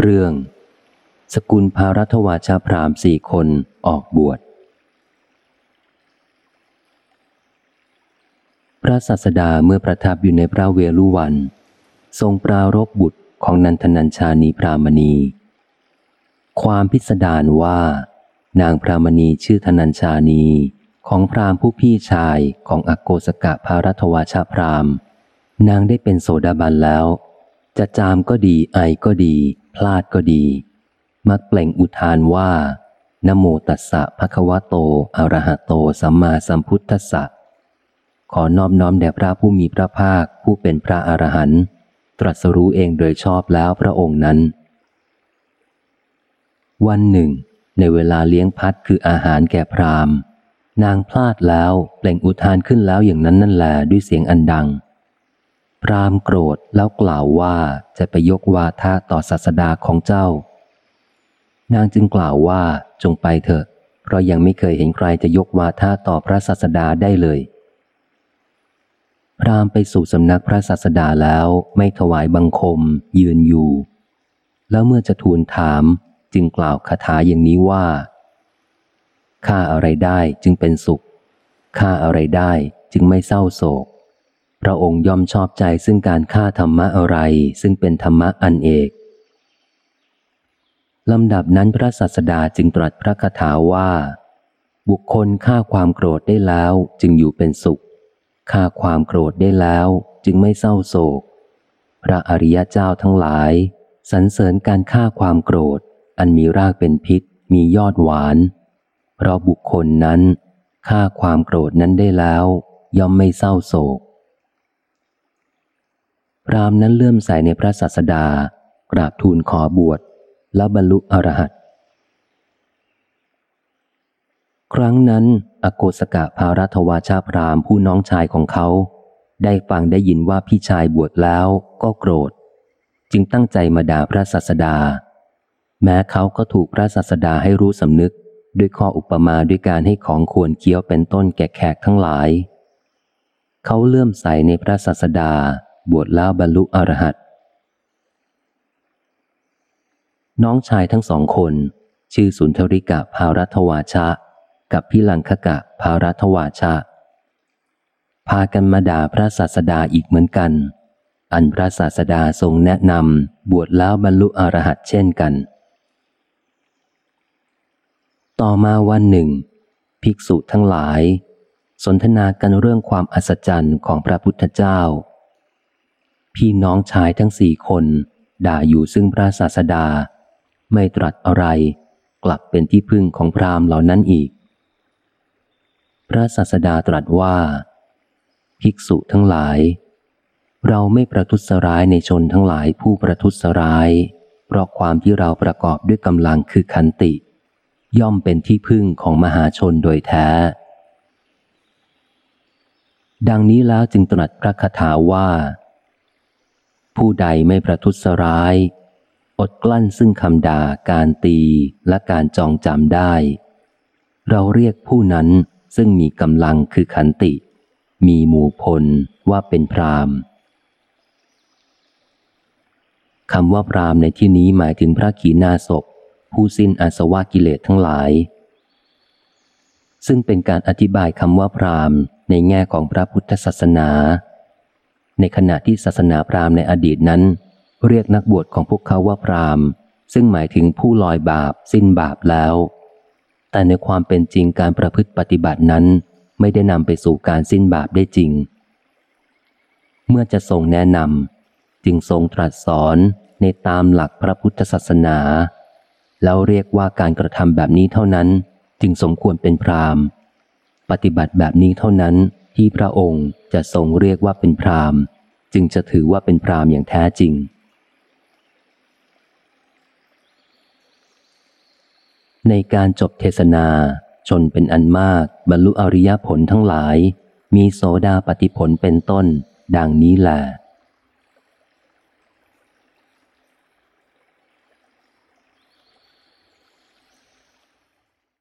เรื่อง สกุลภารัตวาชาพรามสี่คนออกบวช พระสัสดาเมื่อประทับอยู่ในพระเวลุวัน ทรงปรารบบุตรของนันทนัญชานีพรามณี ความพิสดารว่า นางพรามณีชื่อธนัญชานีของพรามผู้พี่ชายของอโกสกะภารัตวาชาพรามนางได้เป็นโสดาบันแล้ว จะจามก็ดีไอก็ดี พลาดก็ดี มักเปล่งอุทานว่านโมตัสสะภะคะวะโตอะระหะโต สัมมาสัมพุทธัสสะขอนอบน้อมแด่พระผู้มีพระภาคผู้เป็นพระอรหันต์ตรัสรู้เองโดยชอบแล้วพระองค์นั้น วันหนึ่ง ในเวลาเลี้ยงพัดคืออาหารแก่พรามนางพลาดแล้วเปล่งอุทานขึ้นแล้วอย่างนั้นนั่นแหละด้วยเสียงอันดัง พรามโกรธแล้วกล่าวว่าจะไปยกวาทะต่อศาสดาของเจ้า นางจึงกล่าวว่าจงไปเถอะ เพราะยังไม่เคยเห็นใครจะยกวาทะต่อพระศาสดาได้เลย พรามไปสู่สำนักพระศาสดาแล้วไม่ถวายบังคม ยืนอยู่ แล้วเมื่อจะทูลถามจึงกล่าวคาถาอย่างนี้ว่าฆ่าอะไรได้จึงเป็นสุขฆ่าอะไรได้จึงไม่เศร้าโศก พระองค์ย่อมชอบใจซึ่งการฆ่าธรรมะอะไร ซึ่งเป็นธรรมะอันเอกลำดับนั้นพระศาสดาจึงตรัสพระคาถาว่า บุคคลฆ่าความโกรธได้แล้วจึงอยู่เป็นสุขฆ่าความโกรธได้แล้วจึงไม่เศร้าโศก พระอริยเจ้าทั้งหลายสรรเสริญการฆ่าความโกรธ อันมีรากเป็นพิษ มียอดหวาน เพราะบุคคลนั้นฆ่าความโกรธนั้นได้แล้ว ย่อมไม่เศร้าโศก พรามนั้นเลื่อมใสในพระศาสดา กราบทูลขอบวช แล้วบรรลุอรหัตครั้งนั้นอโกสกะภารัตวาชาพรามผู้น้องชายของเขา ได้ฟังได้ยินว่าพี่ชายบวชแล้วก็โกรธ จึงตั้งใจมาด่าพระศาสดา แม้เขาก็ถูกพระศาสดาให้รู้สำนึก ด้วยข้ออุปมาด้วยการให้ของควรเคี้ยวเป็นต้นแก่แขกทั้งหลาย เขาเลื่อมใสในพระศาสดา บวชแล้วบรรลุอรหัตน้องชายทั้งสองคน ชื่อสุนทริกะภารัตวาชะ กับพิลังคกะภารัตวาชะ พากันมาด่าพระศาสดาอีกเหมือนกัน อันพระศาสดาทรงแนะนำบวชแล้วบรรลุอรหัตเช่นกัน ต่อมาวันหนึ่ง ภิกษุทั้งหลาย สนทนากันเรื่องความอัศจรรย์ของพระพุทธเจ้า พี่น้องชายทั้งสี่คน ด่าอยู่ซึ่งพระศาสดา ไม่ตรัสอะไร กลับเป็นที่พึ่งของพราหมณ์เหล่านั้นอีก พระศาสดาตรัสว่า ภิกษุทั้งหลาย เราไม่ประทุษร้ายในชนทั้งหลายผู้ประทุษร้าย เพราะความที่เราประกอบด้วยกำลังคือขันติ ย่อมเป็นที่พึ่งของมหาชนโดยแท้ดังนี้แล้วจึงตรัสพระคาถาว่า ผู้ใดไม่ประทุษร้าย อดกลั้นซึ่งคำด่าการตีและการจองจำได้ เราเรียกผู้นั้นซึ่งมีกำลังคือขันติ มีหมู่พลว่าเป็นพรามคำว่าพรามในที่นี้หมายถึงพระขีณาศพผู้สิ้นอาสวะกิเลสทั้งหลาย ซึ่งเป็นการอธิบายคำว่าพรามในแง่ของพระพุทธศาสนา ในขณะที่ศาสนาพราหมณ์ในอดีตนั้น เรียกนักบวชของพวกเขาว่าพราหมณ์ ซึ่งหมายถึงผู้ลอยบาป สิ้นบาปแล้ว แต่ในความเป็นจริงการประพฤติปฏิบัตินั้น ไม่ได้นำไปสู่การสิ้นบาปได้จริง เมื่อจะทรงแนะนำจึงทรงตรัสสอนในตามหลักพระพุทธศาสนา แล้วเรียกว่าการกระทำแบบนี้เท่านั้น จึงสมควรเป็นพราหมณ์ ปฏิบัติแบบนี้เท่านั้นที่พระองค์จะทรงเรียกว่าเป็นพราหมณ์ จึงจะถือว่าเป็นพรามอย่างแท้จริง ในการจบเทศนาชนเป็นอันมาก บรรลุอริยผลทั้งหลาย มีโสดาปฏิผลเป็นต้น ดังนี้แหละ